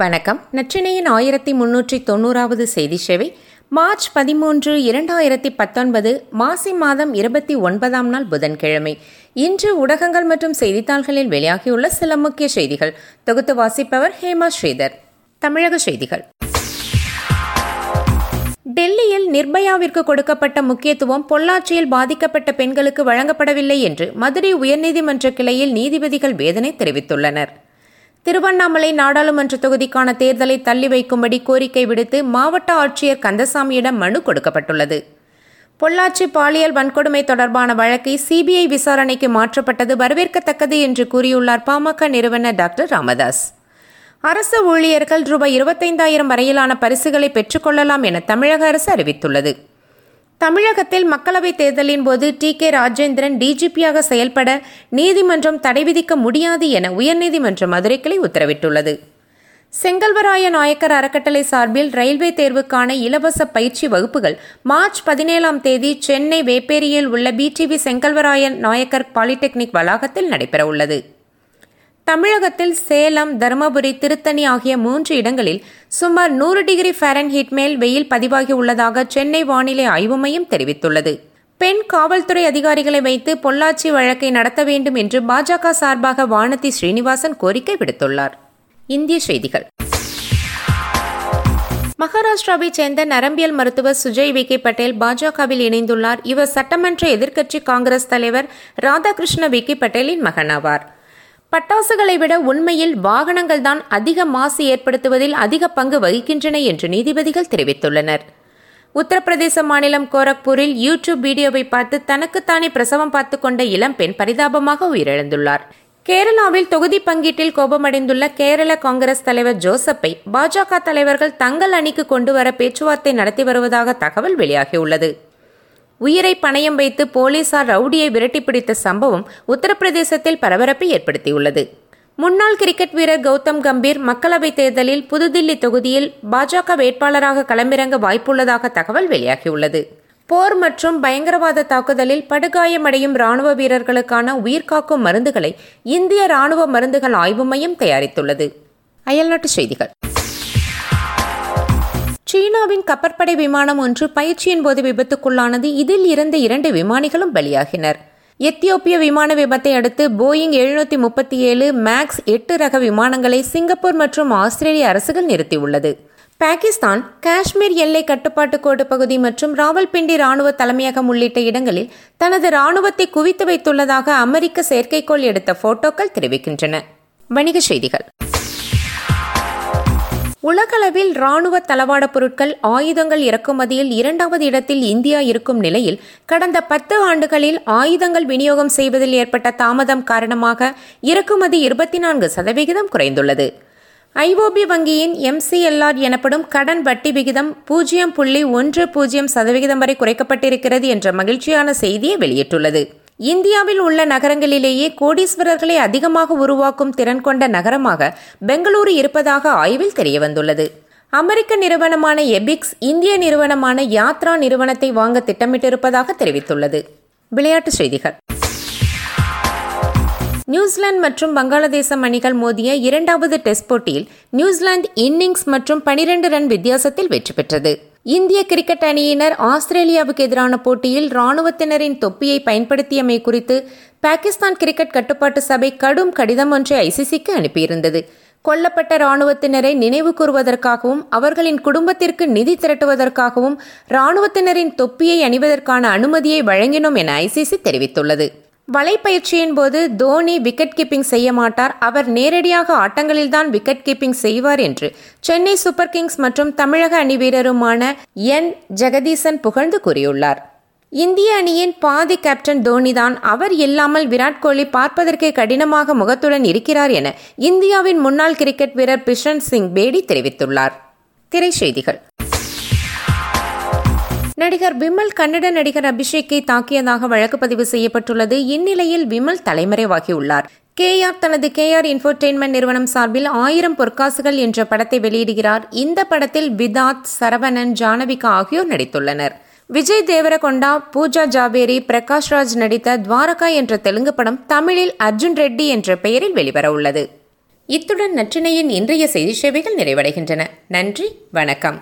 வணக்கம். நற்றினையின் ஆயிரத்தி முன்னூற்றி தொண்ணூறாவது செய்தி சேவை மார்ச் பதிமூன்று இரண்டாயிரத்தி பத்தொன்பது மாசி மாதம் இருபத்தி ஒன்பதாம் நாள் புதன்கிழமை. இன்று ஊடகங்கள் மற்றும் செய்தித்தாள்களில் வெளியாகியுள்ள சில முக்கிய செய்திகள். தொகுத்து வாசிப்பவர் ஹேமா ஸ்ரீதர். தமிழக செய்திகள். டெல்லியில் நிர்பயாவிற்கு கொடுக்கப்பட்ட முக்கியத்துவம் பொள்ளாச்சியில் பாதிக்கப்பட்ட பெண்களுக்கு வழங்கப்படவில்லை என்று மதுரை உயர்நீதிமன்ற கிளையில் நீதிபதிகள் வேதனை தெரிவித்துள்ளனர். திருவண்ணாமலை நாடாளுமன்ற தொகுதிக்கான தேர்தலை தள்ளி வைக்கும்படி கோரிக்கை விடுத்து மாவட்ட ஆட்சியர் கந்தசாமியிடம் மனு கொடுக்கப்பட்டுள்ளது. பொள்ளாச்சி பாலியல் வன்கொடுமை தொடர்பான வழக்கை சிபிஐ விசாரணைக்கு மாற்றப்பட்டது வரவேற்கத்தக்கது என்று கூறியுள்ளார் பாமக நிறுவனர் டாக்டர் ராமதாஸ். அரசு ஊழியர்கள் ரூபாய் இருபத்தைந்தாயிரம் வரையிலான பரிசுகளை பெற்றுக்கொள்ளலாம் என தமிழக அரசு அறிவித்துள்ளது. தமிழகத்தில் மக்களவைத் தேர்தலின் போது டி கே ராஜேந்திரன் டிஜிபியாக செயல்பட நீதிமன்றம் தடை விதிக்க முடியாது என உயர்நீதிமன்ற மதுரை கிளை உத்தரவிட்டுள்ளது. செங்கல்வராய நாயக்கர் அறக்கட்டளை சார்பில் ரயில்வே தேர்வுக்கான இலவச பயிற்சி வகுப்புகள் மார்ச் பதினேழாம் தேதி சென்னை வேப்பேரியில் உள்ள பிடிவி செங்கல்வராயன் நாயக்கர் பாலிடெக்னிக் வளாகத்தில் நடைபெறவுள்ளது. தமிழகத்தில் சேலம் தருமபுரி திருத்தணி ஆகிய மூன்று இடங்களில் சுமார் நூறு டிகிரி ஃபாரன்ஹீட் மேல் வெயில் பதிவாகி உள்ளதாக சென்னை வானிலை ஆய்வு மையம் தெரிவித்துள்ளது. பெண் காவல்துறை அதிகாரிகளை வைத்து பொள்ளாச்சி வழக்கை நடத்த வேண்டும் என்று பாஜக சார்பாக வானதி ஸ்ரீனிவாசன் கோரிக்கை விடுத்துள்ளார். இந்திய செய்திகள். மகாராஷ்டிராவைச் சேர்ந்த நரம்பியல் மருத்துவர் சுஜய் விகே பட்டேல் பாஜகவில் இணைந்துள்ளார். இவர் சட்டமன்ற எதிர்க்கட்சி காங்கிரஸ் தலைவர் ராதாகிருஷ்ண விகே பட்டேலின் மகனாவார். பட்டாசுகளை விட உண்மையில் வாகனங்கள் தான் அதிக மாசு ஏற்படுத்துவதில் அதிக பங்கு வகிக்கின்றன என்று நீதிபதிகள் தெரிவித்துள்ளனர். உத்தரப்பிரதேச மாநிலம் கோரக்பூரில் யூடியூப் வீடியோவை பார்த்து தனக்குத்தானே பிரசவம் பார்த்து கொண்ட இளம்பெண் பரிதாபமாக உயிரிழந்துள்ளார். கேரளாவில் தொகுதி பங்கீட்டில் கோபமடைந்துள்ள கேரள காங்கிரஸ் தலைவர் ஜோசப்பை பாஜக தலைவர்கள் தங்கள் அணிக்கு கொண்டு வர பேச்சுவார்த்தை நடத்தி வருவதாக தகவல் வெளியாகியுள்ளது. உயிரை பணயம் வைத்து போலீசார் ரவுடியை விரட்டி பிடித்த சம்பவம் உத்தரப்பிரதேசத்தில் பரபரப்பை ஏற்படுத்தியுள்ளது. முன்னாள் கிரிக்கெட் வீரர் கௌதம் கம்பீர் மக்களவைத் தேர்தலில் புதுதில்லி தொகுதியில் பாஜக வேட்பாளராக களமிறங்க வாய்ப்புள்ளதாக தகவல் வெளியாகியுள்ளது. போர் மற்றும் பயங்கரவாத தாக்குதலில் படுகாயமடையும் ராணுவ வீரர்களுக்கான உயிர்காக்கும் மருந்துகளை இந்திய ராணுவ மருந்துகள் ஆய்வு மையம் தயாரித்துள்ளது. அயல்நாட்டு செய்திகள். சீனாவின் கப்பற்படை விமானம் ஒன்று பயிற்சியின் போது விபத்துக்குள்ளானது. இதில் இருந்த இரண்டு விமானிகளும் பலியாகினர். எத்தியோப்பிய விமான விபத்தை அடுத்து போயிங் எழுநூத்தி முப்பத்தி ஏழு மேக்ஸ் எட்டு ரக விமானங்களை சிங்கப்பூர் மற்றும் ஆஸ்திரேலிய அரசுகள் நிறுத்தியுள்ளது. பாகிஸ்தான் காஷ்மீர் எல்லை கட்டுப்பாட்டு கோடு பகுதி மற்றும் ராவல்பிண்டி ராணுவ தலைமையகம் உள்ளிட்ட இடங்களில் தனது ராணுவத்தை குவித்து வைத்துள்ளதாக அமெரிக்க செயற்கைக்கோள் எடுத்த போட்டோக்கள் தெரிவிக்கின்றன. வணிக செய்திகள். உலகளவில் ராணுவ தளவாட பொருட்கள் ஆயுதங்கள் இறக்குமதியில் இரண்டாவது இடத்தில் இந்தியா இருக்கும் நிலையில் கடந்த பத்து ஆண்டுகளில் ஆயுதங்கள் விநியோகம் செய்வதில் ஏற்பட்ட தாமதம் காரணமாக இறக்குமதி இருபத்தி நான்கு சதவிகிதம் குறைந்துள்ளது. ஐஓபி வங்கியின் எம்சிஎல்ஆர் எனப்படும் கடன் வட்டி விகிதம் பூஜ்ஜியம் புள்ளி ஒன்று பூஜ்ஜியம் சதவிகிதம் வரை குறைக்கப்பட்டிருக்கிறது என்ற மகிழ்ச்சியான செய்தியை வெளியிட்டுள்ளது. இந்தியாவில் உள்ள நகரங்களிலேயே கோடீஸ்வரர்களை அதிகமாக உருவாக்கும் திறன் கொண்ட நகரமாக பெங்களூரு இருப்பதாக ஆய்வில் தெரியவந்துள்ளது. அமெரிக்க நிறுவனமான எபிக்ஸ் இந்திய நிறுவனமான யாத்ரா நிறுவனத்தை வாங்க திட்டமிட்டிருப்பதாக தெரிவித்துள்ளது. விளையாட்டுச் செய்திகள். நியூசிலாந்து மற்றும் வங்காளதேசம் அணிகள் மோதிய இரண்டாவது டெஸ்ட் போட்டியில் நியூசிலாந்து இன்னிங்ஸ் மற்றும் பனிரெண்டு ரன் வித்தியாசத்தில் வெற்றி பெற்றது. இந்திய கிரிக்கெட் அணியினர் ஆஸ்திரேலியாவுக்கு எதிரான போட்டியில் ராணுவத்தினரின் தொப்பியை பயன்படுத்தியமை குறித்து பாகிஸ்தான் கிரிக்கெட் கட்டுப்பாட்டு சபை கடும் கடிதம் ஒன்றை ஐசிசிக்கு அனுப்பியிருந்தது. கொல்லப்பட்ட ராணுவத்தினரை நினைவு கூறுவதற்காகவும் அவர்களின் குடும்பத்திற்கு நிதி திரட்டுவதற்காகவும் ராணுவத்தினரின் தொப்பியை அணிவதற்கான அனுமதியை வழங்கினோம் என ஐசிசி தெரிவித்துள்ளது. வலைப்பயிற்சியின் போது தோனி விக்கெட் கீப்பிங் செய்ய மாட்டார். அவர் நேரடியாக ஆட்டங்களில்தான் விக்கெட் கீப்பிங் செய்வார் என்று சென்னை சூப்பர் கிங்ஸ் மற்றும் தமிழக அணி வீரருமான என். ஜெகதீசன் புகழ்ந்து கூறியுள்ளார். இந்திய அணியின் பாதி கேப்டன் தோனிதான். அவர் இல்லாமல் விராட் கோலி பார்ப்பதற்கே கடினமாக முகத்துடன் இருக்கிறார் என இந்தியாவின் முன்னாள் கிரிக்கெட் வீரர் பிஷன் சிங் பேடி தெரிவித்துள்ளார். திரைச்செய்திகள் நடிகர் விமல் கன்னட நடிகர் அபிஷேக்கை தாக்கியதாக வழக்கு பதிவு செய்யப்பட்டுள்ளது. இந்நிலையில் விமல் தலைமறைவாகியுள்ளார். கே ஆர் தனது கே ஆர் நிறுவனம் சார்பில் ஆயிரம் பொற்காசுகள் என்ற படத்தை வெளியிடுகிறார். இந்த படத்தில் விதாத் சரவணன் ஜானவிகா ஆகியோர் நடித்துள்ளனர். விஜய் தேவரகொண்டா பூஜா ஜாவேரி பிரகாஷ் ராஜ் நடித்த துவாரகா என்ற தெலுங்கு படம் தமிழில் அர்ஜுன் ரெட்டி என்ற பெயரில் வெளிவர உள்ளது. இத்துடன் நற்றினையின் இன்றைய செய்தி சேவைகள் நிறைவடைகின்றன. நன்றி வணக்கம்.